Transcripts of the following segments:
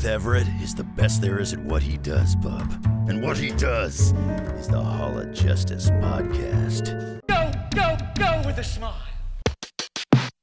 Seth Everett is the best there is at what he does, bub. And what he does is the Hall of Justice podcast. Go, go, go with a smile.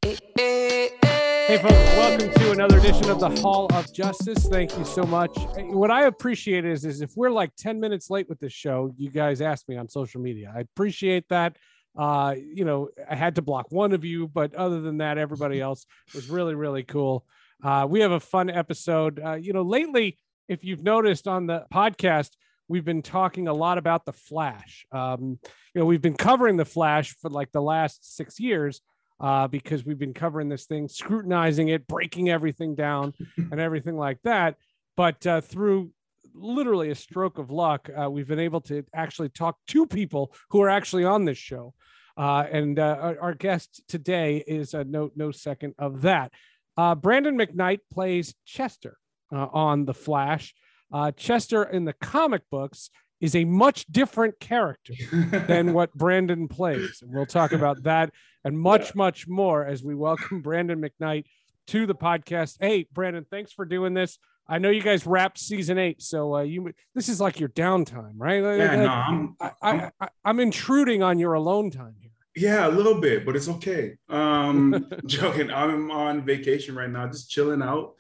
Hey, folks, welcome to another edition of the Hall of Justice. Thank you so much. What I appreciate is, is if we're like 10 minutes late with this show, you guys ask me on social media. I appreciate that. Uh, you know, I had to block one of you, but other than that, everybody else was really, really cool. Uh, we have a fun episode. Uh, you know, lately, if you've noticed on the podcast, we've been talking a lot about the Flash. Um, you know, we've been covering the Flash for like the last six years uh, because we've been covering this thing, scrutinizing it, breaking everything down, and everything like that. But uh, through literally a stroke of luck, uh, we've been able to actually talk to people who are actually on this show. Uh, and uh, our, guest today is uh, no no second of that. Uh, Brandon McKnight plays Chester uh, on The Flash. Uh, Chester in the comic books is a much different character than what Brandon plays. And we'll talk about that and much, much more as we welcome Brandon McKnight to the podcast. Hey, Brandon, thanks for doing this. I know you guys wrapped season eight, so uh, you this is like your downtime, right? Yeah, like, no, I'm, I, I'm intruding on your alone time here. Yeah, a little bit, but it's okay. Um, joking. I'm on vacation right now, just chilling out,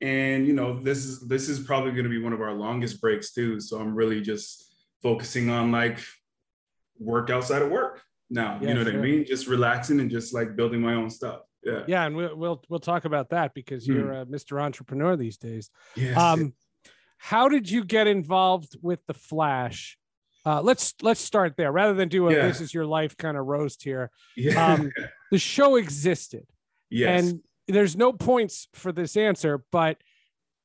and you know, this is this is probably going to be one of our longest breaks too. So I'm really just focusing on like work outside of work now. Yeah, you know what. I mean? Just relaxing and just like building my own stuff. Yeah. Yeah, and we'll we'll, we'll talk about that because Hmm. you're a Mr. Entrepreneur these days. Yes. Um, how did you get involved with the Flash? Uh, let's let's start there rather than do a Yeah. this is your life kind of roast here. yeah. Um, the show existed, yes. and there's no points for this answer, but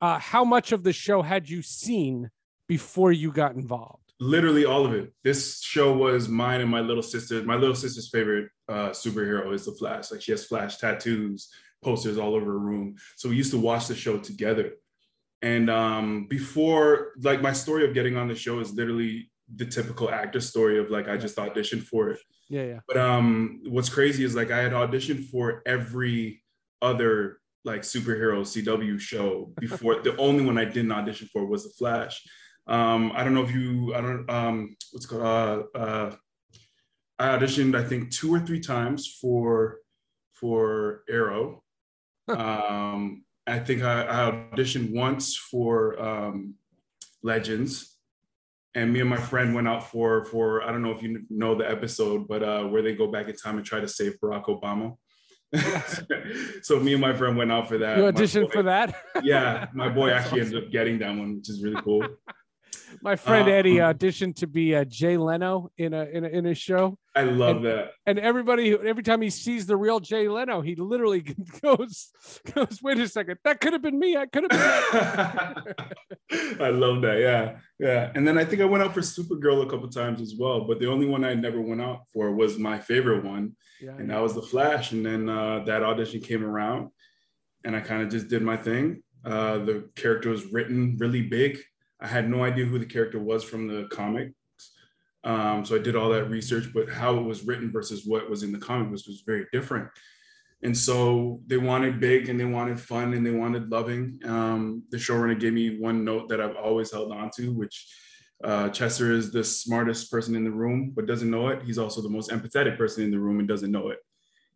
uh, how much of the show had you seen before you got involved? literally all of it. This show was mine and my little sister. My little sister's favorite uh, superhero is the Flash. Like she has Flash tattoos, posters all over her room. So we used to watch the show together. And um, before, like my story of getting on the show is literally the typical actor story of like I just auditioned for it. Yeah, yeah, But um, what's crazy is like I had auditioned for every other like superhero CW show before. the only one I didn't audition for was the Flash. Um, I don't know if you, I don't, um, what's it called, uh, uh, I auditioned I think two or three times for for Arrow. um, I think I, I auditioned once for um, Legends and me and my friend went out for for I don't know if you know the episode, but uh, where they go back in time and try to save Barack Obama. so me and my friend went out for that. you auditioned boy- for that. Yeah, my boy actually ended up getting that one, which is really cool. My friend Uh, Eddie auditioned to be uh, Jay Leno in a in a, in a show. I love And- that. and everybody every time he sees the real Jay Leno, he literally goes goes, wait a second, that could have been me. I could have been. I love that. Yeah, yeah. And then I think I went out for Supergirl a couple times as well, but the only one I never went out for was my favorite one, yeah, and that was the Flash. And then uh, that audition came around, and I kind of just did my thing. Uh, the character was written really big. I had no idea who the character was from the comics. Um, so I did all that research, but how it was written versus what was in the comic was, was very different. And so they wanted big and they wanted fun and they wanted loving. Um, the showrunner gave me one note that I've always held on to, which uh, Chester is the smartest person in the room, but doesn't know it. He's also the most empathetic person in the room and doesn't know it.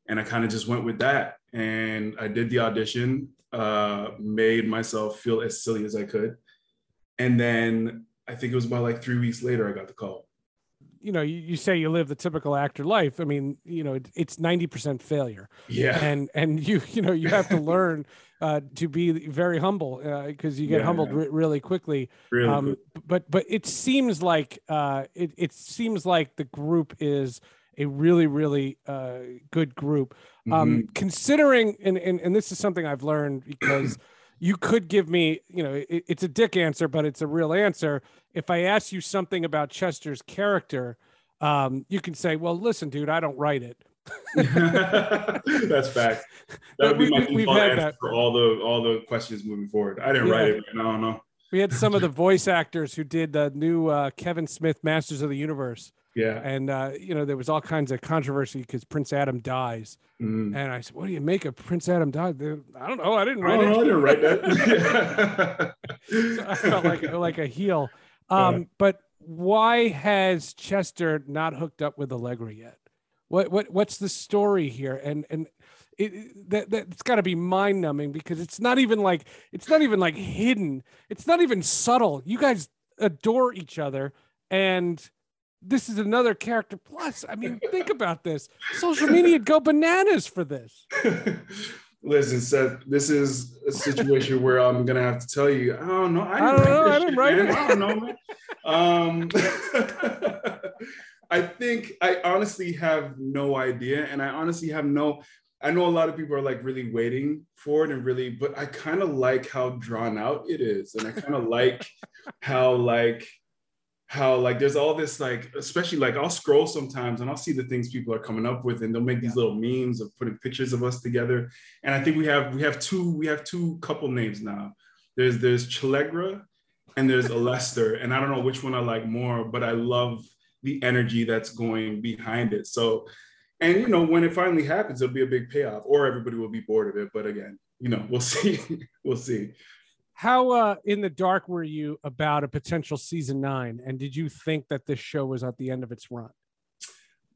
And I kind of just went with that. And I did the audition, uh, made myself feel as silly as I could. And then I think it was about like three weeks later, I got the call. you know, you, you say you live the typical actor life. I mean, you know, it, it's 90% failure. Yeah. And, and you, you know, you have to learn uh, to be very humble because you get Yeah, humbled yeah. re- really quickly. really um, good. but, but it seems like, uh, it, it seems like the group is a really, really uh, good group. Um, Mhm. considering, and, and, and this is something I've learned because you could give me, you know, it, it's a dick answer, but it's a real answer. If I ask you something about Chester's character, um, you can say, well, listen, dude, I don't write it. That's fact. That would be my we- answer that. for all the all the questions moving forward. I didn't Yeah. write it, and I don't know. We had some of the voice actors who did the new uh, Kevin Smith Masters of the Universe. Yeah. And, uh, you know, there was all kinds of controversy because Prince Adam dies. Mm. And I said, what do you make of Prince Adam died? I don't know. I didn't I write don't it. I didn't write that. So I felt like like a heel. Yeah. Um, but why has Chester not hooked up with Allegra yet? What what what's the story here? And and it, it- that that's got to be mind numbing because it's not even like it's not even like hidden. It's not even subtle. You guys adore each other, and this is another character. Plus, I mean, think about this. Social media go bananas for this. Listen, Seth, this is a situation where I'm gonna have to tell you, I don't know. I don't know, I didn't this write shit, it. man. I don't know, man. Um, I think I honestly have no idea, and I honestly have no. I know a lot of people are like really waiting for it and really, but I kind of like how drawn out it is, and I kind of like how like how like there's all this like especially like I'll scroll sometimes and I'll see the things people are coming up with and they'll make these little memes of putting pictures of us together. And I think we have we have two we have two couple names now. There's there's Chilegra and there's Alester. And I don't know which one I like more but I love the energy that's going behind it. So and you know when it finally happens it'll be a big payoff or everybody will be bored of it. But again you know we'll see we'll see How uh, in the dark were you about a potential season nine? And did you think that this show was at the end of its run?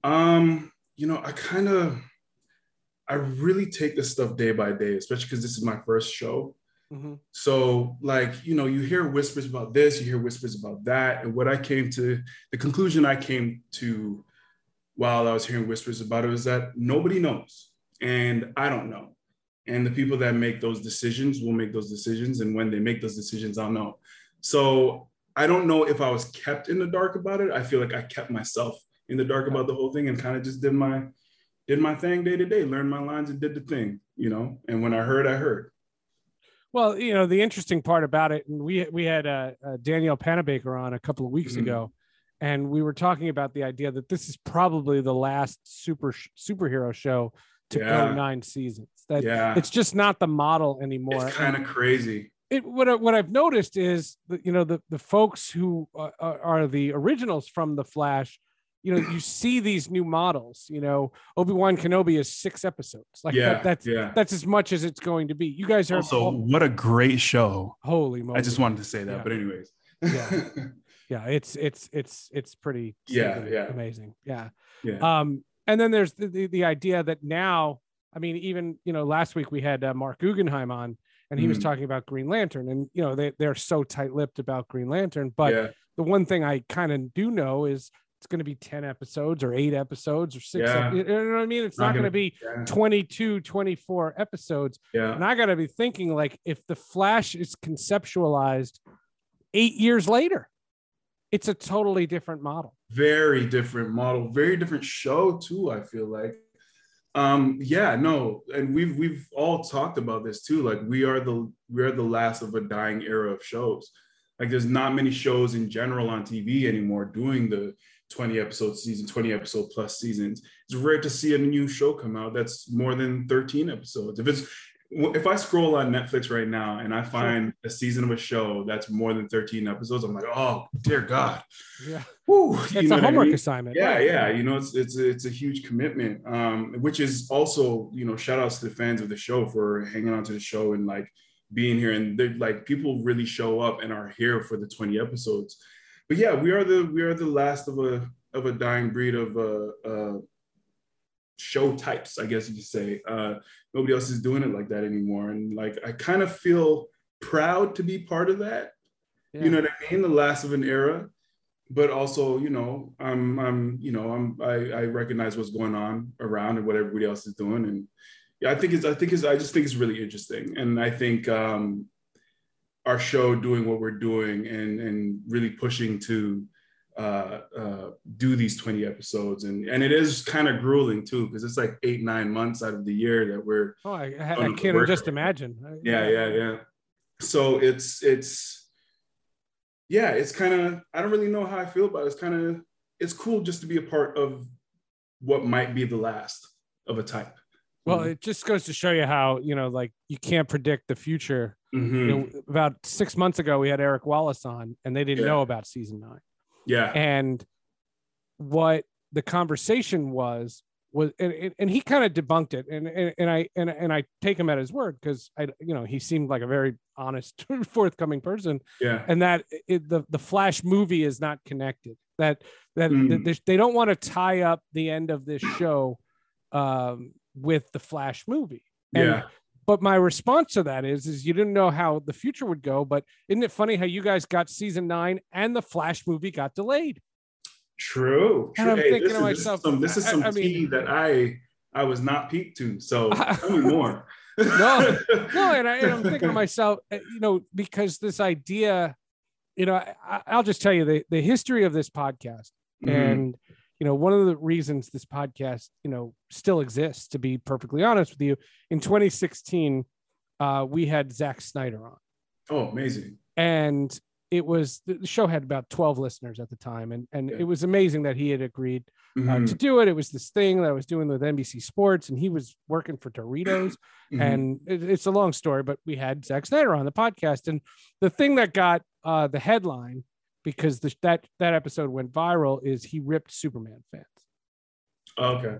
Um, you know, I kind of, I really take this stuff day by day, especially because this is my first show. Mhm. So, like, you know, you hear whispers about this, you hear whispers about that. And what I came to, the conclusion I came to while I was hearing whispers about it was that nobody knows. And I don't know. And the people that make those decisions will make those decisions. And when they make those decisions, I'll know. So I don't know if I was kept in the dark about it. I feel like I kept myself in the dark about the whole thing and kind of just did my did my thing day to day, learned my lines and did the thing, you know. And when I heard, I heard. Well, you know, the interesting part about it, and we we had uh, uh, Danielle Panabaker on a couple of weeks Mhm. ago, and we were talking about the idea that this is probably the last super sh- superhero show to go nine seasons. That yeah, it's just not the model anymore. it's kind of crazy. it what I, what I've noticed is that you know the the folks who uh, are are the originals from the Flash. You know, you see these new models. You know, Obi Wan Kenobi is six episodes. Like yeah, that, that's yeah. that's as much as it's going to be. You guys are Also, all- what a great show. holy moly! I just wanted to say that, Yeah. but anyways. Yeah. yeah, it's it's it's it's pretty Yeah, yeah. amazing. Yeah. yeah. Um, and then there's the, the, the idea that now, I mean, even you know, last week we had uh, Marc Guggenheim on, and he was Mhm. talking about Green Lantern, and you know they they're so tight-lipped about Green Lantern. But yeah, the one thing I kind of do know is it's going to be 10 episodes or eight episodes or six. Yeah. You know what I mean? It's Not not going to be yeah, 22, 24 episodes. yeah. And I got to be thinking like if the Flash is conceptualized eight years later, it's a totally different model. very different model, very different show too. I feel like, um, yeah, no, and we've we've all talked about this too. Like we are the we are the last of a dying era of shows. Like there's not many shows in general on TV anymore doing the 20 episode season, 20 episode plus seasons. It's rare to see a new show come out that's more than 13 episodes. If it's if I scroll on Netflix right now and I find a season of a show that's more than 13 episodes, I'm like, oh dear God. Yeah. You It's a what I homework mean? assignment. Yeah, right. yeah. You know, it's it's a, it's a huge commitment. Um, which is also, you know, shout outs to the fans of the show for hanging on to the show and like being here. And they're like people really show up and are here for the 20 episodes. But yeah, we are the we are the last of a of a dying breed of uh, uh show types, I guess you could say. Uh nobody else is doing it like that anymore. And like I kind of feel proud to be part of that. Yeah. You know what I mean? The last of an era but also, you know, I'm, I'm, you know, I'm, I, I recognize what's going on around and what everybody else is doing, and yeah, I think it's, I think it's, I just think it's really interesting, and I think um, our show doing what we're doing and and really pushing to uh, uh, do these 20 episodes. And and it is kind of grueling too because it's like eight nine months out of the year that we're oh i, I, can't just imagine. Yeah yeah. yeah so it's it's yeah it's kind of i don't really know how i feel about it. It's kind of it's cool just to be a part of what might be the last of a type. Well it just goes to show you how you know like you can't predict the future. Mm-hmm. you know about six months ago we had eric wallace on and they didn't Yeah. know about season nine yeah. And what the conversation was was and, and- he kind of debunked it. And, and and i and, and i take him at his word because i you know he seemed like a very honest forthcoming person. Yeah. And that it, the the flash movie is not connected. That that, Mm. that they- they don't want to tie up the end of this show um with the flash movie. And- yeah but my response to that is is you didn't know how the future would go but isn't it funny how you guys got season nine and the flash movie got delayed True. And true. I'm Hey, thinking this to is- this is myself, some, this is I- some I mean- tea that I I was not peaked to. So tell me more. No, no and, I, i'm thinking to myself uh, you know because this idea you know I, i'll just tell you the, the history of this podcast Mhm. and you know one of the reasons this podcast you know still exists to be perfectly honest with you in 2016 uh, we had Zack Snyder on oh, amazing. and it was the show had about 12 listeners at the time and and Yeah. it was amazing that he had agreed uh, Mhm. to do it it was this thing that i was doing with nbc sports and he was working for doritos Mhm. and it, it's a long story but we had Zack Snyder on the podcast and the thing that got uh, the headline because the, that that episode went viral is he ripped superman fans okay.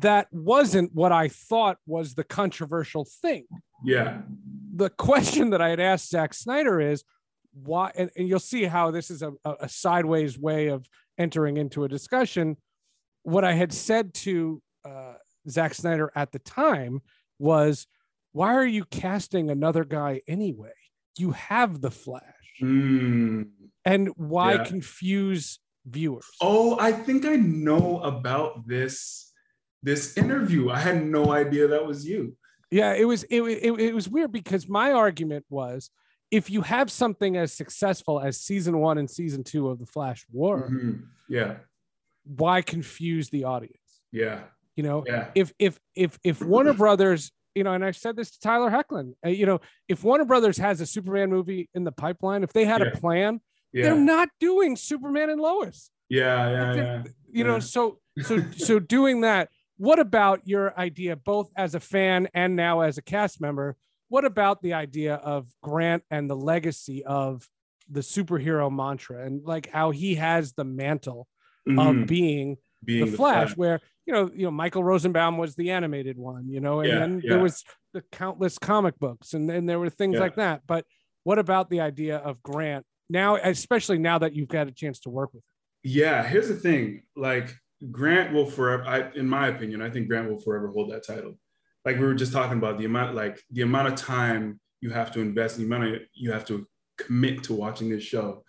that wasn't what i thought was the controversial thing Yeah. the question that I had asked Zack Snyder is why, and, and you'll see how this is a, a sideways way of entering into a discussion. What I had said to uh, Zack Snyder at the time was, why are you casting another guy anyway? You have the Flash, Mm. And why Yeah. confuse viewers? Oh, I think I know about this this interview. I had no idea that was you. Yeah, it was it, it, it was weird because my argument was if you have something as successful as season one and season two of the Flash were, Mhm. Yeah. why confuse the audience? Yeah. You know, Yeah. if if if if Warner Brothers, you know, and I said this to Tyler Hoechlin, uh, you know, if Warner Brothers has a Superman movie in the pipeline, if they had Yeah. a plan, they're not doing Superman and Lois. Yeah. Yeah. Yeah. You know, Yeah. so so so doing that. What about your idea, both as a fan and now as a cast member? What about the idea of Grant and the legacy of the superhero mantra and like how he has the mantle Mhm. of being Being the, Flash, where you know, you know, Michael Rosenbaum was the animated one, you know, and Yeah, then yeah. there was the countless comic books, and then there were things Yeah. like that. But what about the idea of Grant now, especially now that you've got a chance to work with him? Yeah, here's the thing. Like Grant will forever, I, in my opinion, I think Grant will forever hold that title. Like we were just talking about the amount, like the amount of time you have to invest, the amount of you have to commit to watching this show.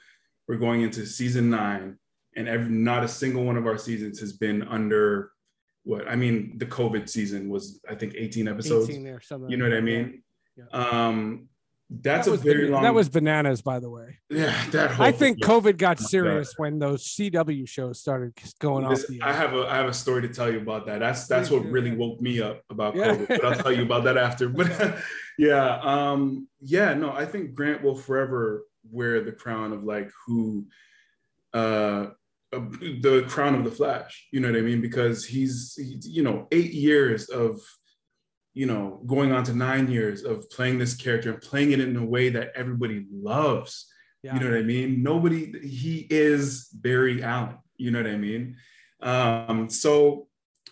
We're going into season nine, and every, not a single one of our seasons has been under what I mean. The COVID season was, I think, 18 episodes. 18 or. You know what I mean? Yeah. Um, that's that a was, very ban- long. that was bananas, by the way. yeah. That whole I think thing. COVID got Oh serious when those CW shows started going off Listen, the I have a I have a story to tell you about that. That's that's what really woke me up about Yeah. COVID. But I'll tell you about that after. But yeah, um, yeah, no, I think Grant will forever wear the crown of like who uh uh, the crown of the Flash. You know what I mean? Because he's, he's you know eight years of you know going on to nine years of playing this character and playing it in a way that everybody loves. Yeah. You know what I mean? Nobody, he is Barry Allen. You know what I mean? Um, so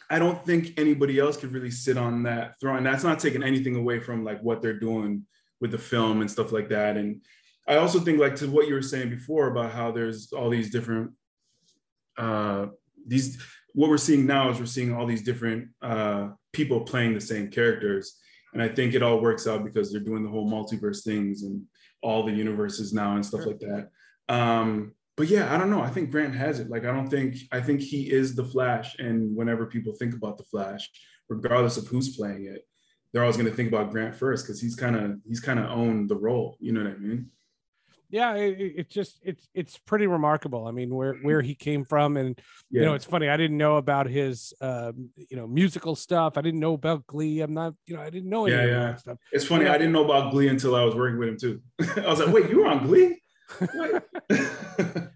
I don't think anybody else could really sit on that throne. That's not taking anything away from like what they're doing with the film and stuff like that. And I also think like to what you were saying before about how there's all these different uh these what we're seeing now is we're seeing all these different uh people playing the same characters. And I think it all works out because they're doing the whole multiverse things and all the universes now and stuff Sure. like that. Um, but yeah, I don't know. I think Grant has it. Like, I don't think I think he is the Flash. And whenever people think about the Flash, regardless of who's playing it, they're always going to think about Grant first because he's kind of he's kind of owned the role. You know what I mean? Yeah it, it- it's just it's it's pretty remarkable i mean where where he came from and Yeah. you know it's funny i didn't know about his um you know musical stuff i didn't know about glee i'm not you know i didn't know any Yeah, of yeah. that stuff it's funny. I didn't know about Glee until I was working with him too. I was like, wait, you were on Glee?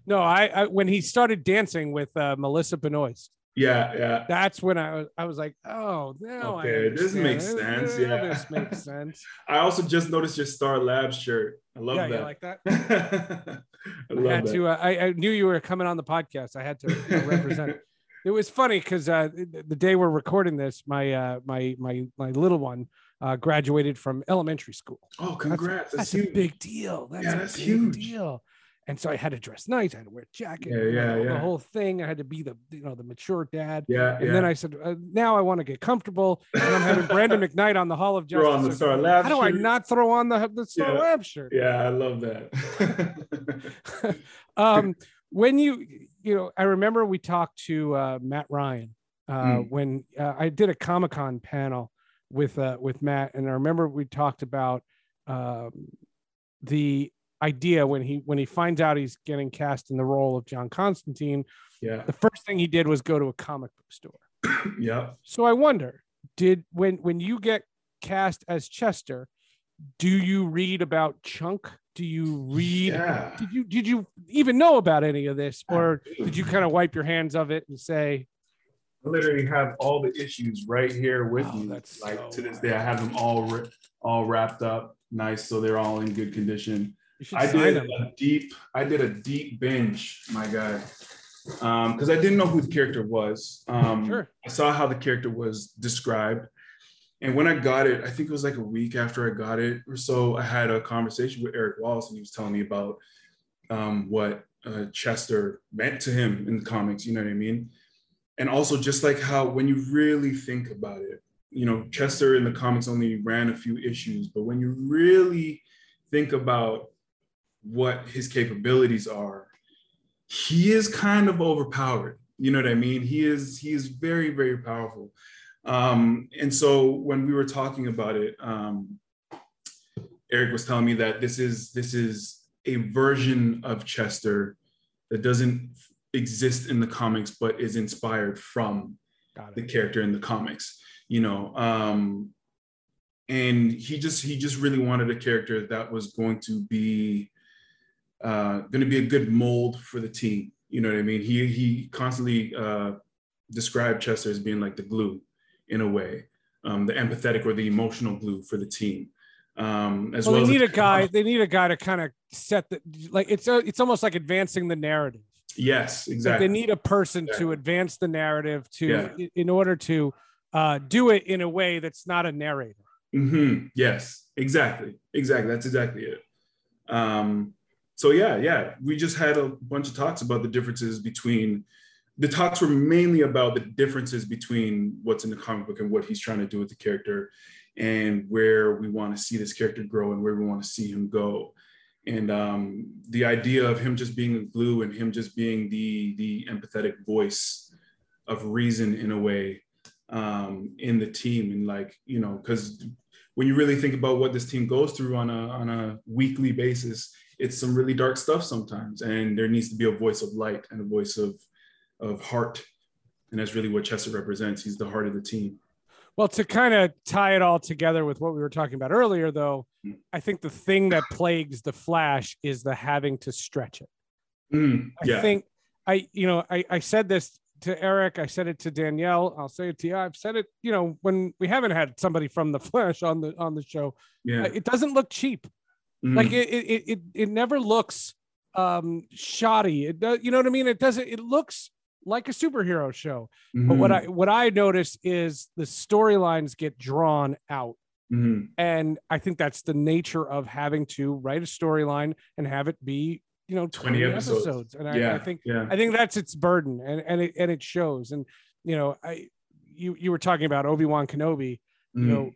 No I, I when he started dancing with uh, melissa benoist yeah, yeah. that's when i was i was like oh now I Okay, this makes sense, yeah. this makes sense I also just noticed your Star Labs shirt. I love yeah that. you like that I I had that. to. Uh, I, I knew you were coming on the podcast. I had to you know, represent. It was funny because uh, the day we're recording this, my uh, my my my little one uh, graduated from elementary school. oh, congrats. That's, That's, huge. a big deal. That's, Yeah, a that's big huge. deal. And so I had to dress nice. I had to wear a jacket. Yeah, you know, yeah, the, whole thing. I had to be the you know the mature dad. Yeah, And yeah. then I said, uh, now I want to get comfortable. And I'm having Brandon McKnight on the Hall of Justice. on the Star Labs How do I not throw on the the Star Yeah. Lab shirt? yeah, I love that. um, when you, you know, I remember we talked to uh, Matt Ryan uh, Mm. when uh, I did a Comic Con panel with uh, with Matt, and I remember we talked about um, the idea when he when he finds out he's getting cast in the role of John Constantine. yeah, The first thing he did was go to a comic book store. yeah. So I wonder, did when when you get cast as Chester, do you read about Chunk? Do you read? Yeah. Did you did you even know about any of this, or did you kind of wipe your hands of it and say, I literally have all the issues right here with Oh, me. that's like so to this day, I have them all all wrapped up, nice, so they're all in good condition. I did them? a deep, I did a deep binge, my guy, because I didn't know who the character was. Um, Sure. I saw how the character was described, and when I got it, I think it was like a week after I got it or so. I had a conversation with Eric Wallace, and he was telling me about um, what uh, Chester meant to him in the comics. You know what I mean? And also just like how when you really think about it, you know, Chester in the comics only ran a few issues, but when you really think about what his capabilities are, he is kind of overpowered. You know what I mean? He is he is very very powerful. Um, and so when we were talking about it, um, Eric was telling me that this is this is a version of Chester that doesn't exist in the comics, but is inspired from the character in the comics. You know, um, and he just he just really wanted a character that was going to be uh, going to be a good mold for the team. You know what I mean? He he constantly uh, described Chester as being like the glue, in a way, um, the empathetic or the emotional glue for the team. Um, as Well, well, they as need a guy. They need a guy to kind of set the like. It's a, it's almost like advancing the narrative. Yes, Like exactly. they need a person to advance the narrative to Yeah. in order to uh, do it in a way that's not a narrator. hmm Yes, exactly. Exactly. That's exactly it. Um, so yeah, yeah, we just had a bunch of talks about the differences between the talks were mainly about the differences between what's in the comic book and what he's trying to do with the character and where we want to see this character grow and where we want to see him go. And um, the idea of him just being a glue and him just being the the empathetic voice of reason in a way um, in the team and like you know because when you really think about what this team goes through on a on a weekly basis, it's some really dark stuff sometimes, and there needs to be a voice of light and a voice of of heart, and that's really what Chester represents. He's the heart of the team. Well, to kind of tie it all together with what we were talking about earlier, though. I think the thing that plagues the Flash is the having to stretch it. Mm, I think I, you know, I, I said this to Eric, I said it to Danielle, I'll say it to you. I've said it, you know, when we haven't had somebody from the Flash on the on the show, yeah, it doesn't look cheap. Mm, Like it, it, it, it never looks um shoddy. It does, you know what I mean? It doesn't. It looks like a superhero show. But what I what I notice is the storylines get drawn out. mhm, And I think that's the nature of having to write a storyline and have it be, you know, 20, 20 episodes. episodes. And I, yeah, I think yeah, I think that's its burden and, and it and it shows. And you know, I you you were talking about Obi-Wan Kenobi, you mhm, know,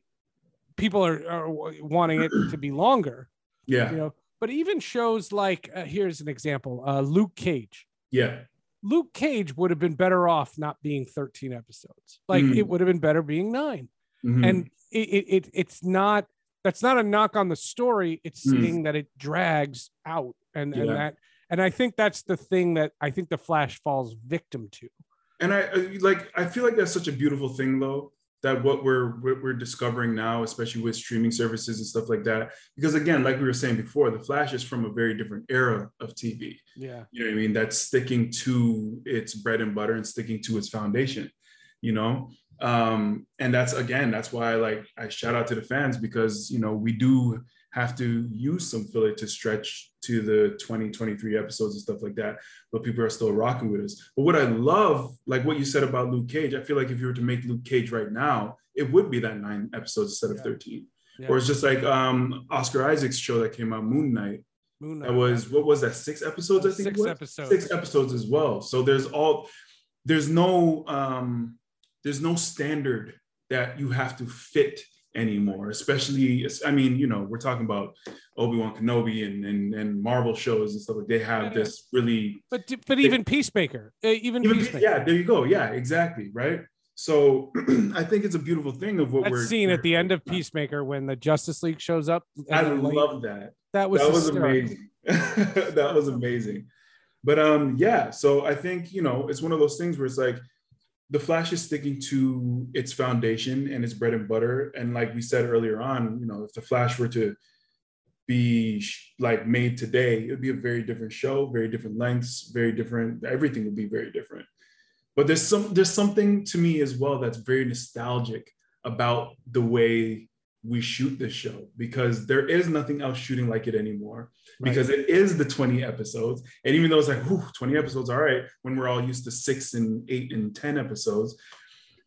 people are, are wanting it to be longer, yeah, you know, but even shows like uh, here's an example uh, luke cage Yeah. luke cage would have been better off not being 13 episodes like Mm. it would have been better being nine Mhm. and it, it, it it's not that's not a knock on the story it's Mm. saying that it drags out and and that and i think that's the thing that i think the flash falls victim to and I I- like I feel like that's such a beautiful thing though that what we're what we're discovering now, especially with streaming services and stuff like that. Because again, like we were saying before, the Flash is from a very different era of TV. yeah You know what I mean? That's sticking to its bread and butter and sticking to its foundation. You know, um, and that's again, that's why like I shout out to the fans because you know we do have to use some filler to stretch to the 20, 23 episodes and stuff like that. But people are still rocking with us. But what I love, like what you said about Luke Cage, I feel like if you were to make Luke Cage right now, it would be that nine episodes instead of Yeah. 13. Yeah. Or it's just like um Oscar Isaac's show that came out, Moon Knight. Moon That Knight, was what was that? Six episodes, I think. six it was? episodes Six episodes as well. So there's all there's no um there's no standard that you have to fit anymore especially i mean you know we're talking about obi-wan kenobi and and, and marvel shows and stuff like they have this really but but even peacemaker uh, even, even, peacemaker yeah there you go yeah exactly right so i think it's a beautiful thing of what that we're scene at the end of peacemaker when the justice league shows up i and the lane- love that that was that was amazing. that was amazing. But um, yeah. So I think you know it's one of those things where it's like the Flash is sticking to its foundation and its bread and butter. And like we said earlier on, you know, if the Flash were to be like made today, it would be a very different show, very different lengths, very different. Everything would be very different. But there's some there's something to me as well that's very nostalgic about the way we shoot this show because there is nothing else shooting like it anymore Right. because it is the 20 episodes and even though it's like whew, 20 episodes all right when we're all used to six and eight and 10 episodes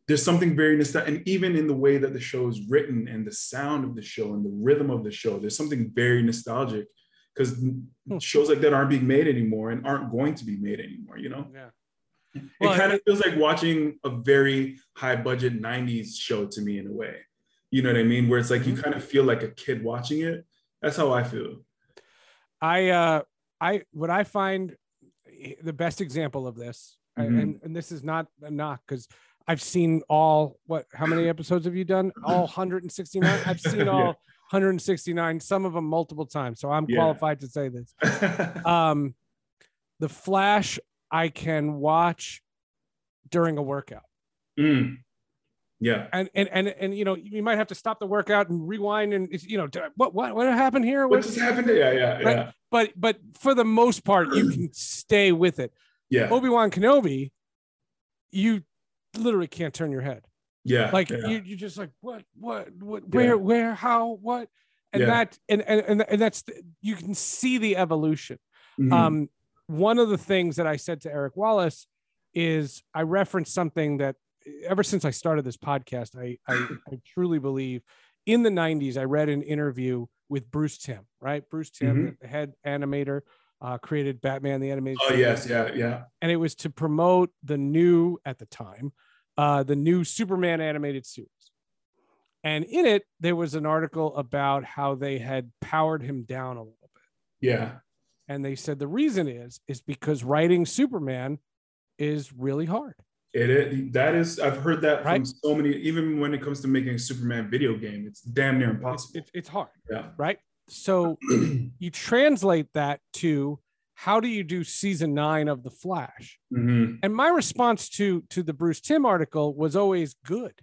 there's something very nostalgic and even in the way that the show is written and the sound of the show and the rhythm of the show there's something very nostalgic because Hmm. shows like that aren't being made anymore and aren't going to be made anymore you know yeah it kind of feels like watching a very high budget 90s show to me in a way you know what i mean where it's like you Mhm. kind of feel like a kid watching it that's how i feel I uh I what I find the best example of this, Mhm. and and this is not a knock because I've seen all what how many episodes have you done? All 169. I've seen Yeah. all 169, some of them multiple times. So I'm Yeah. qualified to say this. Um, the Flash I can watch during a workout. Mm. Yeah And, and and and you know you might have to stop the workout and rewind and you know what what what happened here what just happened yeah yeah Right. yeah but but for the most part you can stay with it yeah Obi-Wan Kenobi, you literally can't turn your head. yeah Like yeah. you you're just like, what, what, what, Yeah. where, where, how, what? And Yeah. that and, and and and that's the, you can see the evolution. Mhm. Um, one of the things that I said to Eric Wallace is I referenced something that ever since I started this podcast, I I, I truly believe in the 90s, I read an interview with Bruce Timm, right? Bruce Timm, the head animator, uh, created Batman the animated oh series. yes. Yeah yeah. And it was to promote the new at the time uh, the new superman animated series. And in it there was an article about how they had powered him down a little bit. Yeah. And they said the reason is is because writing superman is really hard it is that is i've heard that Right. from so many even when it comes to making a superman video game it's damn near impossible. it's, it's hard yeah. right? So you translate that to how do you do season nine of the flash? Mhm. and my response to to the bruce timm article was always good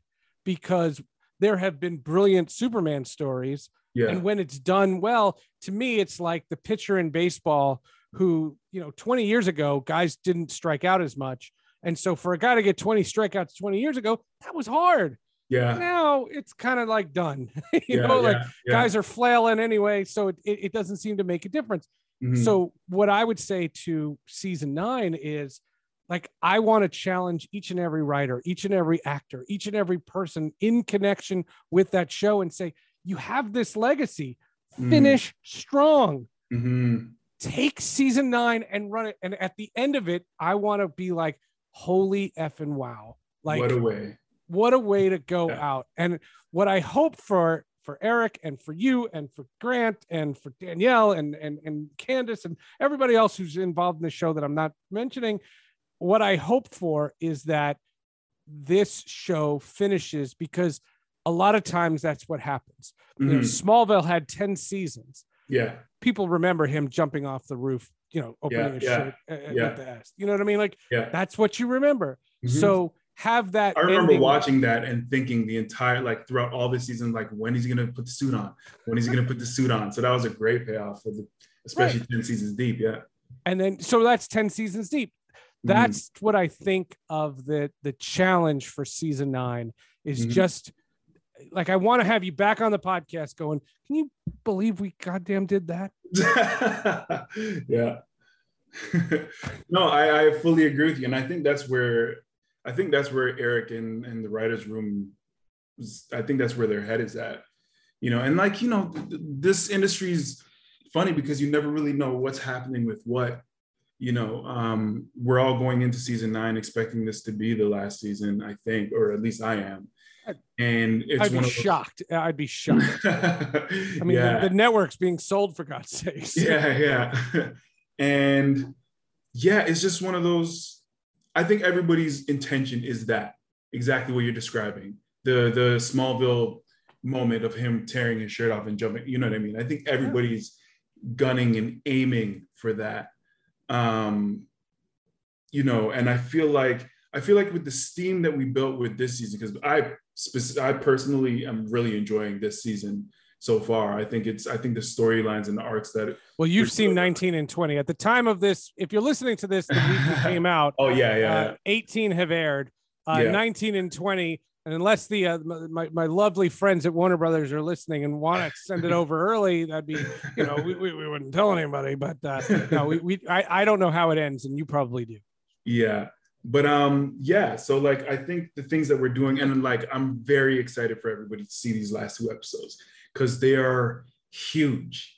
because there have been brilliant superman stories. Yeah. And when it's done well to me it's like the pitcher in baseball who you know 20 years ago guys didn't strike out as much and so for a guy to get 20 strikeouts 20 years ago that was hard yeah now it's kind of like done you yeah, know like yeah, yeah. guys are flailing anyway so it, it, it doesn't seem to make a difference Mhm. so what I would say to season nine is like I want to challenge each and every writer, each and every actor, each and every person in connection with that show and say, you have this legacy, Mhm. finish strong. Mhm. Take season nine and run it. And at the end of it, I want to be like, holy effing wow. Like what a way what a way to go Yeah. out. And what I hope for for Eric and for you and for Grant and for Danielle and and and Candice and everybody else who's involved in the show that I'm not mentioning. What I hope for is that this show finishes because a lot of times that's what happens. You know, Mhm. Smallville had 10 seasons. Yeah. People remember him jumping off the roof, you know, opening Yeah, yeah, shirt yeah. at the ass. You know what I mean? Like Yeah. that's what you remember. Mhm. So have that. I remember ending- watching that and thinking the entire like throughout all the season, like when he's gonna put the suit on, when he's gonna put the suit on. So that was a great payoff for the especially 10 seasons deep. Yeah. and then so that's 10 seasons deep Mm-hmm. that's what i think of the the challenge for season nine is Mhm. just like i want to have you back on the podcast going can you believe we goddamn did that yeah. no, I, I fully agree with you. And I think that's where I think that's where Eric and, and the writers' room I think that's where their head is at. You know, and like, you know, th- th- this industry is funny because you never really know what's happening with what. You know, um, we're all going into season nine expecting this to be the last season, I think, or at least I am. And it's i'd one be of those- shocked. I'd be shocked. I mean the, the network's being sold for god's sakes. Yeah yeah. And yeah it's just one of those i think everybody's intention is that exactly what you're describing. The the smallville moment of him tearing his shirt off and jumping you know what i mean? I think everybody's gunning and aiming for that. Um you know and i feel like i feel like with the steam that we built with this season because i spec- i personally am really enjoying this season so far. I think it's i think the storylines and the arcs that well you've seen still- 19 and 20 at the time of this if you're listening to this the week came out oh yeah yeah, uh, 18 have aired uh, Yeah. 19 and 20 and unless the uh, my, my lovely friends at warner brothers are listening and want to send it over early that'd be you know we, we, we wouldn't tell anybody but uh, no we, we I, I don't know how it ends and you probably do. Yeah. But um yeah, so like I think the things that we're doing and like I'm very excited for everybody to see these last two episodes cuz they are huge.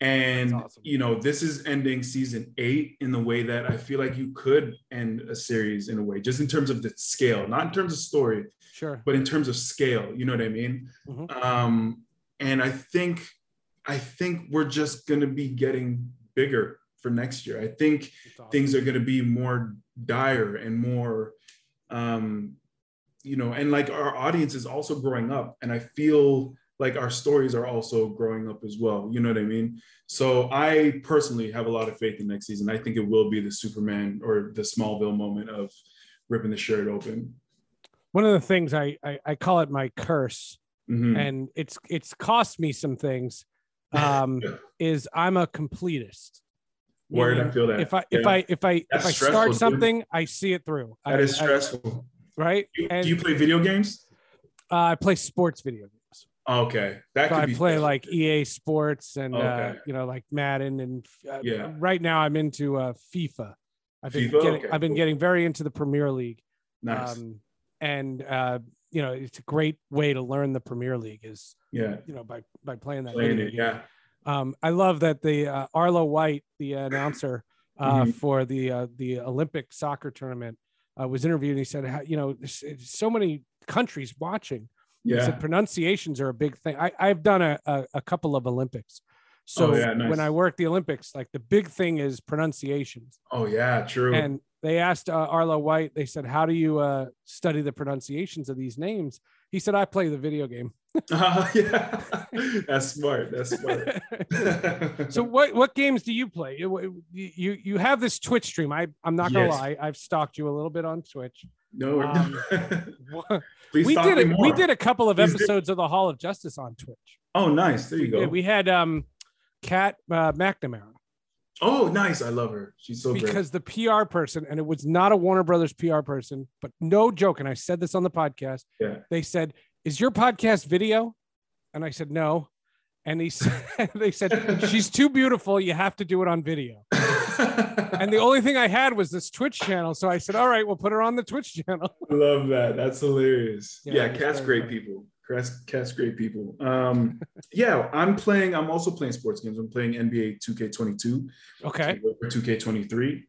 And awesome. you know, this is ending season 8 in the way that I feel like you could end a series in a way just in terms of the scale, not in terms of story, sure but in terms of scale, you know what I mean? Mhm. Um and I think I think we're just going to be getting bigger for next year. I think awesome. things are going to be more dire and more um you know and like our audience is also growing up and i feel like our stories are also growing up as well you know what i mean so i personally have a lot of faith in next season i think it will be the superman or the smallville moment of ripping the shirt open one of the things I, I i call it my curse Mhm. and it's it's cost me some things um is i'm a completest word i feel that if i if Yeah. i if i if i start dude. something i see it through that I, is I- stressful right You- and do you play video games uh, i play sports video games okay that So could I be play like EA Sports and uh, you know like Madden and uh, Yeah. right now I'm into uh, FIFA. I've been FIFA? getting Okay, I've been cool. getting very into the Premier League. nice Um, and uh, you know it's a great way to learn the Premier League is yeah you know by by playing that. playing it game. yeah Um, I love that the uh, Arlo White, the announcer uh, Mhm. for the uh, the Olympic soccer tournament, uh, was interviewed. and He said, how, you know, so many countries watching. Yeah said pronunciations are a big thing. I, I've done a, a, a couple of Olympics. So Oh, yeah, nice. when I work the Olympics, like the big thing is pronunciations. oh yeah true And they asked uh, Arlo White, they said, How do you uh, study the pronunciations of these names? He said, I play the video game. Uh, yeah, that's smart. That's smart. so what what games do you play? You you, you have this Twitch stream. I I'm not gonna Yes. lie, I've stalked you a little bit on Twitch. no, Um, we did it. We did a couple of Please do. episodes of the Hall of Justice on Twitch. Oh, nice. There you go. did. We had um Kat uh, McNamara oh, nice. I love her. She's so great. because the PR person, and it was not a Warner Brothers PR person, but no joke. And I said this on the podcast. Yeah. They said, "Is your podcast video?" And I said, "No." And he said, "They said she's too beautiful. You have to do it on video." And the only thing I had was this Twitch channel, so I said, "All right, we'll put her on the Twitch channel." love that. That's hilarious. Yeah, Yeah, Kat's great funny. people. Kat's, Kat's great people. Um, yeah, I'm playing. I'm also playing sports games. I'm playing NBA 2K22. Okay. 2K23.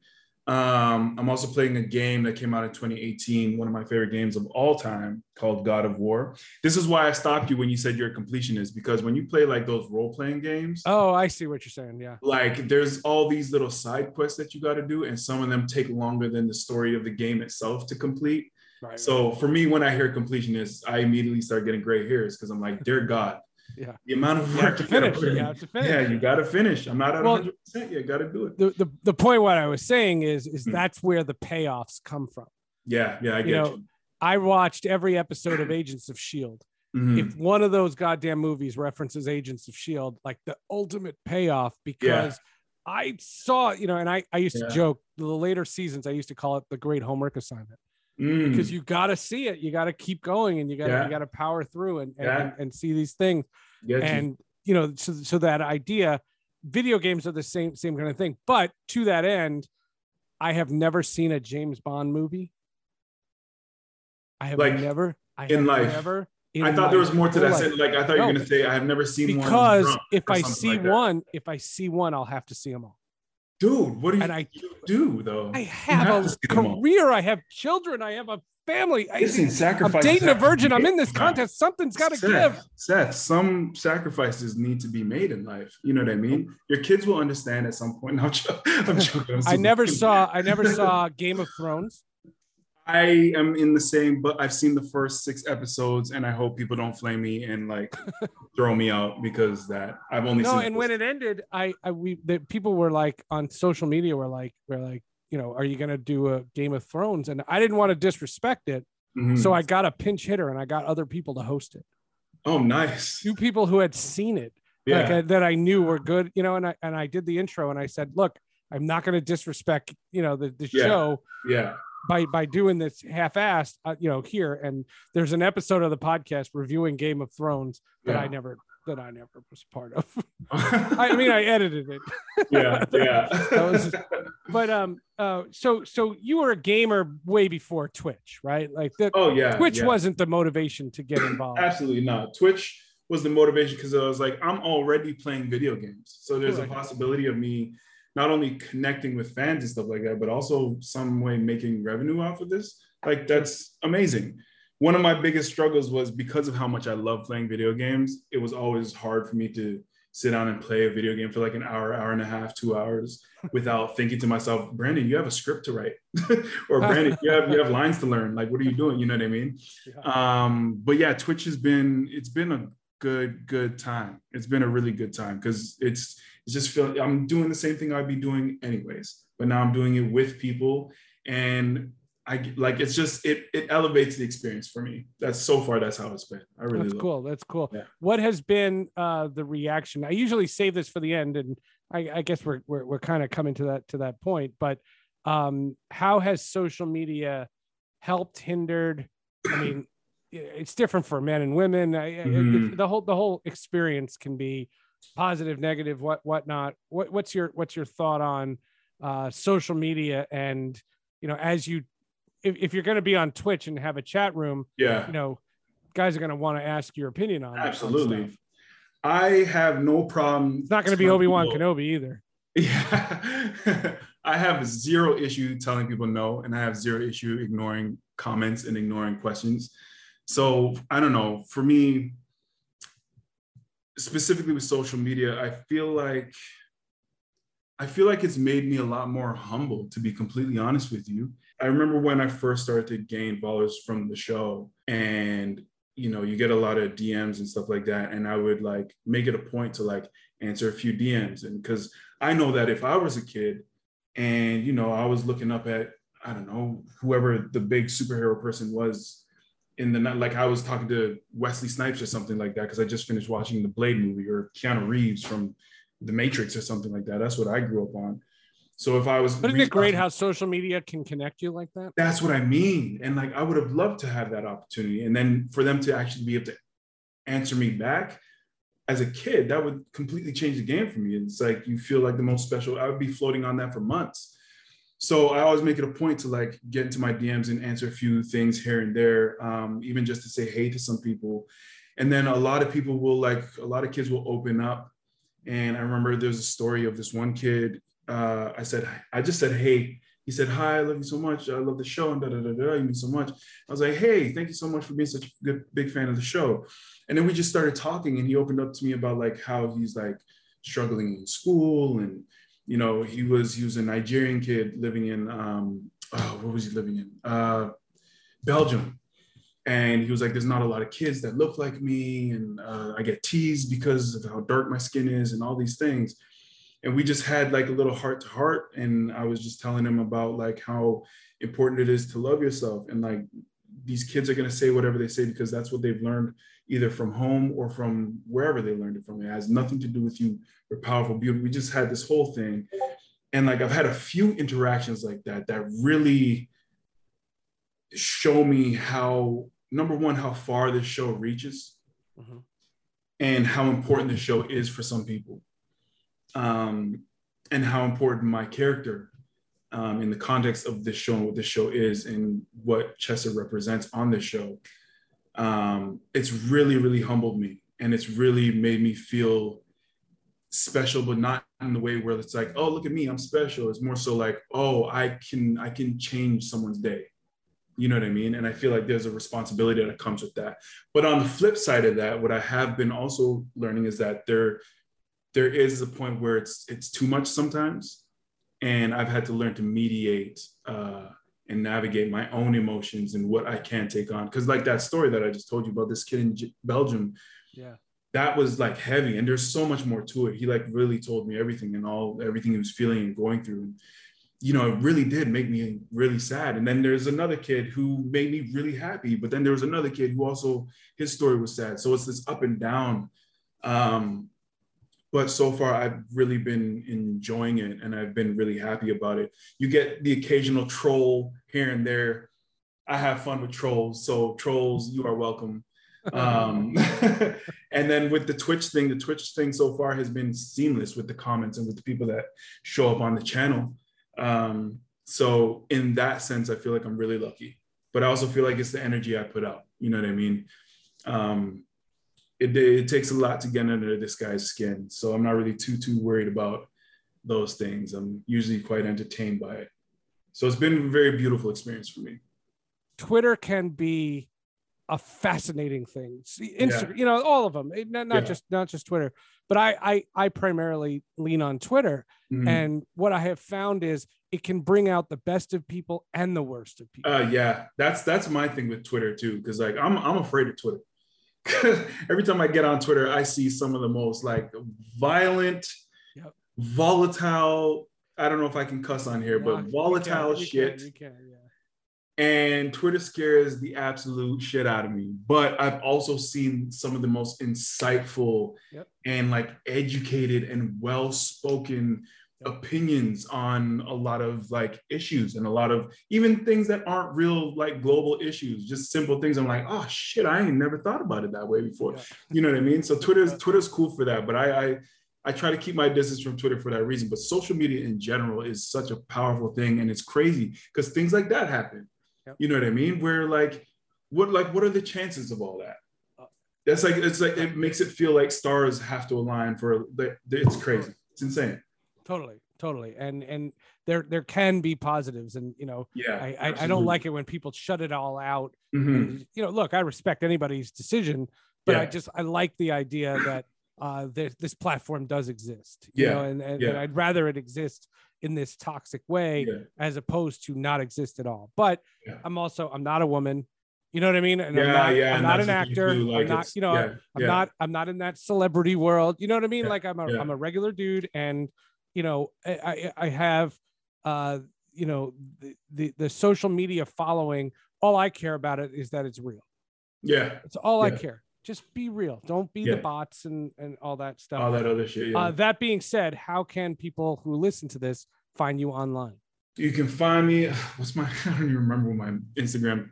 Um, I'm also playing a game that came out in 2018, one of my favorite games of all time, called God of War. This is why I stopped you when you said you're a completionist, because when you play like those role-playing games, Oh, I see what you're saying. Yeah. like there's all these little side quests that you got to do, and some of them take longer than the story of the game itself to complete. Right. So for me, when I hear completionist, I immediately start getting gray hairs because I'm like, dear God, Yeah. the amount of work to you gotta finish. You have to finish. Yeah, you got to finish. I'm not at Well- 100. percent You got to do it. the, the the point what I was saying is is Hmm. that's where the payoffs come from. Yeah, yeah, I get You you. I watched every episode of Agents of Shield. Mhm. If one of those goddamn movies references Agents of Shield, like the ultimate payoff, because I saw, you know, and I I used to joke the later seasons. I used to call it the great homework assignment Mm. because you got to see it, you got to keep going, and you got to Yeah. you got to power through and and, Yeah. and and see these things. And you know so, so that idea video games are the same same kind of thing but to that end i have never seen a james bond movie i have Like, never i in have life. never in I thought there was more to that. life. Like I thought you were gonna say I have never seen one because if i see like one if i see one i'll have to see them all dude, what do you, and I- you do though? i You have, a see them all. career i have children i have a family I, Listen, i'm dating a have to be virgin i'm in this now. contest something's got to give Seth, some sacrifices need to be made in life. You know what I mean? Your kids will understand at some point. No, I'm joking. I'm joking. I'm i never kidding. saw i never saw game of thrones I am in the same, but I've seen the first six episodes, and I hope people don't flame me and like throw me out because that I've only no seen. and when it ended i i we the people were like on social media were like were like you know are you going to do a game of thrones and i didn't want to disrespect it Mhm. so i got a pinch hitter and i got other people to host it oh, nice. two people who had seen it Yeah, like uh, that i knew were good you know and i and i did the intro and i said look i'm not going to disrespect you know the, the Yeah. show yeah. By by doing this half-assed uh, you know here and there's an episode of the podcast reviewing game of thrones that Yeah. i never that i never was part of I mean i edited it yeah, yeah. Was- but um uh so so you were a gamer way before twitch right like the oh yeah. twitch yeah. wasn't the motivation to get involved Absolutely not. Twitch was the motivation because I was like, I'm already playing video games. So there's Correct. a possibility of me not only connecting with fans and stuff like that, but also some way making revenue off of this. Like that's amazing. One of my biggest struggles was because of how much I love playing video games, it was always hard for me to sit down and play a video game for like an hour, hour and a half, two hours without thinking to myself, Brandon, you have a script to write. or Brandon, you have you have lines to learn. Like, what are you doing? You know what I mean? um but yeah twitch has been it's been a good good time it's been a really good time because it's it's just feel i'm doing the same thing i'd be doing anyways but now i'm doing it with people. And i like it's just it it elevates the experience for me. That's so far that's how it's been. I really that's cool that's cool. Yeah. what has been uh the reaction? I usually save this for the end and i, I guess we're we're, we're kind of coming to that to that point but um how has social media helped hindered? I mean it's different for men and women. I, I- it- the whole the whole experience can be positive negative what whatnot what what's your what's your thought on uh social media and you know as you if, if you're going to be on twitch and have a chat room yeah you know, guys are going to want to ask your opinion on absolutely i have no problem It's not going to be Obi Wan Kenobi either. Yeah. I have zero issue telling people no, and I have zero issue ignoring comments and ignoring questions. So I don't know. For me, specifically with social media, I feel like I feel like it's made me a lot more humble, to be completely honest with you. I remember when I first started to gain followers from the show, and you know, you get a lot of DMs and stuff like that. And I would like make it a point to like answer a few DMs. And because I know that if I was a kid and, you know, I was looking up at, I don't know, whoever the big superhero person was in the night, like I was talking to Wesley Snipes or something like that, because I just finished watching the Blade movie or Keanu Reeves from The Matrix or something like that. That's what I grew up on. So if I was, But isn't it great how social media can connect you like that? that's what I mean. And like, I would have loved to have that opportunity. And then for them to actually be able to answer me back as a kid, that would completely change the game for me. It's like, you feel like the most special. I would be floating on that for months. So I always make it a point to like get into my DMs and answer a few things here and there, um, even just to say hey to some people. And then a lot of people will like, a lot of kids will open up. And I remember there's a story of this one kid. Uh, I said, I just said, hey, he said, Hi, I love you so much. I love the show and da da da da. You mean so much. I was like, Hey, thank you so much for being such a good big fan of the show. And then we just started talking and he opened up to me about like how he's like struggling in school and you know, he was he was a Nigerian kid living in um oh, what was he living in? Uh Belgium. And he was like, There's not a lot of kids that look like me, and uh, I get teased because of how dark my skin is, and all these things and we just had like a little heart to heart and i was just telling him about like how important it is to love yourself and like these kids are going to say whatever they say because that's what they've learned either from home or from wherever they learned it from it has nothing to do with you you're powerful beauty we just had this whole thing and like i've had a few interactions like that that really show me how number one how far this show reaches mm-hmm. and how important this show is for some people um, and how important my character um, in the context of this show and what this show is and what Chester represents on this show. Um, it's really, really humbled me and it's really made me feel special, but not in the way where it's like, oh, look at me, I'm special. It's more so like, oh, I can, I can change someone's day. You know what I mean? And I feel like there's a responsibility that comes with that. But on the flip side of that, what I have been also learning is that there there is a point where it's it's too much sometimes and i've had to learn to mediate uh, and navigate my own emotions and what i can take on. Because like that story that i just told you about this kid in J- belgium yeah. that was like heavy and there's so much more to it. He like really told me everything and all everything he was feeling and going through. And you know it really did make me really sad. And then there's another kid who made me really happy but then there was another kid who also his story was sad. So it's this up and down um but so far I've really been enjoying it and I've been really happy about it. You get the occasional troll here and there. I have fun with trolls, so trolls, you are welcome. Um, and then with the Twitch thing, the Twitch thing so far has been seamless with the comments and with the people that show up on the channel. Um, so in that sense, I feel like I'm really lucky. But I also feel like it's the energy I put out. You know what I mean? Um, it, it takes a lot to get under this guy's skin. So I'm not really too, too worried about those things. I'm usually quite entertained by it. So it's been a very beautiful experience for me. Twitter can be a fascinating thing. Instagram, yeah. you know, all of them, not, not yeah. just not just Twitter, but I, I I primarily lean on Twitter. Mm-hmm. And what I have found is it can bring out the best of people and the worst of people. Uh, yeah, that's that's my thing with Twitter too, because like I'm I'm afraid of Twitter. every time I get on Twitter, I see some of the most like violent, yep. volatile. I don't know if I can cuss on here, but volatile you can, you shit. Can, can, yeah. And Twitter scares the absolute shit out of me. But I've also seen some of the most insightful yep. and like educated and well spoken opinions on a lot of like issues and a lot of even things that aren't real like global issues just simple things. I'm like oh shit i ain't never thought about it that way before. Yeah. you know what i mean? So twitter's twitter's cool for that but I, I i try to keep my distance from twitter for that reason but social media in general is such a powerful thing and it's crazy because things like that happen. Yep. you know what i mean? Where like what like what are the chances of all that? Uh, that's like it's like it makes it feel like stars have to align for it's crazy. It's insane totally totally and and there there can be positives and you know yeah i I, I, don't like it when people shut it all out mm-hmm. and, you know look i respect anybody's decision but yeah. i just i like the idea that uh this, this platform does exist you yeah. know and, and, yeah. and i'd rather it exist in this toxic way yeah. as opposed to not exist at all but i'm also i'm not a woman you know what I mean? And yeah, I'm not, yeah. I'm not an actor. Like I'm not, you know, yeah, I'm yeah. not, I'm not in that celebrity world. You know what I mean? Like I'm a, am a regular dude, and you know, I, I have, uh, you know, the, the, the social media following. All I care about it is that it's real. Yeah. It's all yeah. I care. Just be real. Don't be yeah. the bots and, and all that stuff. All that other shit. Yeah. Uh, that being said, how can people who listen to this find you online? You can find me. What's my? I don't even remember what my Instagram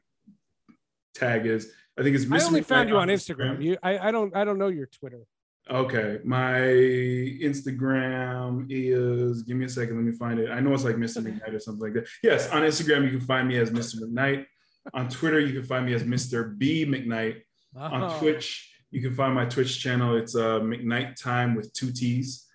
tag is. I think it's. Mr. I only found you on Instagram. Instagram. You, I, I don't, I don't know your Twitter. Okay, my Instagram is. Give me a second. Let me find it. I know it's like Mr. McKnight or something like that. Yes, on Instagram you can find me as Mr. McKnight. On Twitter you can find me as Mr. B McKnight. Oh. On Twitch you can find my Twitch channel. It's uh, McKnight Time with two T's,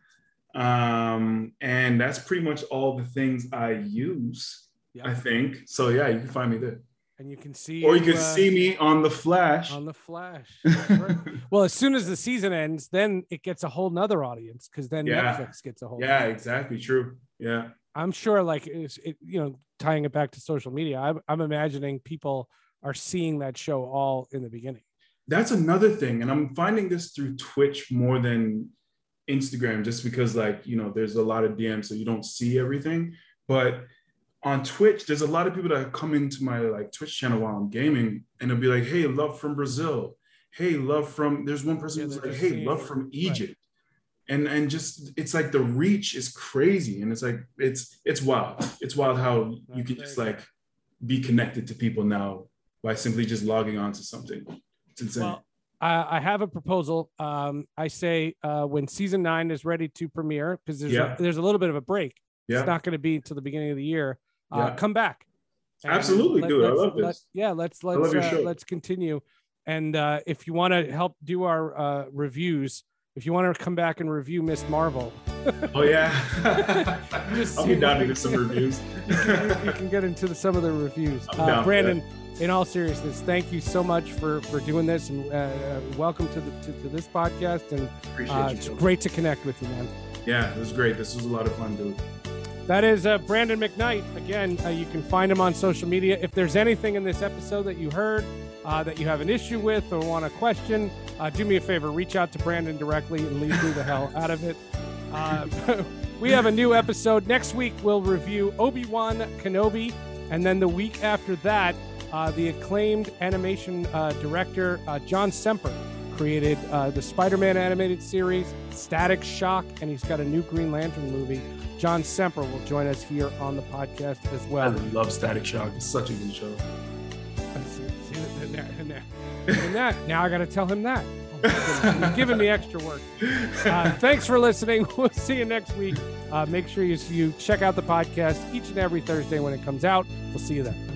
um, and that's pretty much all the things I use. Yeah. I think so. Yeah, you can find me there, and you can see, or you can uh, see me on the Flash. on the Flash. Right. well, as soon as the season ends, then it gets a whole nother audience because then Yeah. Netflix gets a whole. yeah, exactly. True. Yeah. I'm sure, like, it's, it, you know, tying it back to social media, I'm, I'm imagining people are seeing that show all in the beginning. that's another thing and i'm finding this through twitch more than instagram just because like you know there's a lot of dms so you don't see everything but on twitch there's a lot of people that come into my like twitch channel while i'm gaming and it'll be like hey love from brazil hey love from there's one person Yeah, who's like hey love from Right. egypt and and just it's like the reach is crazy and it's like it's it's wild it's wild how you can just like be connected to people now by simply just logging on to something it's insane Well, I, I have a proposal. Um, I say uh, when season nine is ready to premiere, because there's, Yeah. a, there's a little bit of a break. yeah It's not going to be until the beginning of the year. Uh, Come back. Absolutely, dude. I love let- this. yeah, let's let's uh, let's continue. And uh, if you want to help do our uh, reviews, if you want to come back and review Ms. Marvel, Oh yeah. I'll be down to do some reviews. you can, you- can get into the, some of the reviews. Uh, Brandon, in all seriousness, thank you so much for for doing this and uh, uh, welcome to the to, to this podcast. And Appreciate uh, you. it's Joe. great to connect with you, man. Yeah, it was great. This was a lot of fun, dude. That is uh, Brandon McKnight. Again, uh, you can find him on social media. If there's anything in this episode that you heard uh, that you have an issue with or want to question, uh, do me a favor, reach out to Brandon directly and leave me the hell out of it. Uh, we have a new episode. Next week, we'll review Obi Wan Kenobi. And then the week after that, uh, the acclaimed animation director, John Semper, created the Spider Man animated series, Static Shock, and he's got a new Green Lantern movie. John Semper will join us here on the podcast as well. I love Static Shock. It's such a good show. And that, and that, and that. Now I got to tell him that. Oh, You're giving me extra work. Uh, thanks for listening. We'll see you next week. Uh, make sure you, you check out the podcast each and every Thursday when it comes out. We'll see you then.